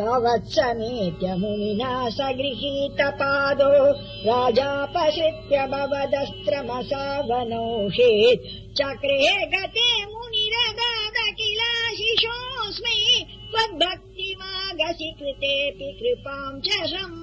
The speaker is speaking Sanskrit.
तावत् समेत्य मुनिना स गृहीतपादो राजापसृत्य भवदस्त्रमसावनोषेत् चक्रे गते मुनिरदाद किलाशिषोऽस्मि त्वद्भक्तिमागसि कृतेऽपि कृपाम् च शम्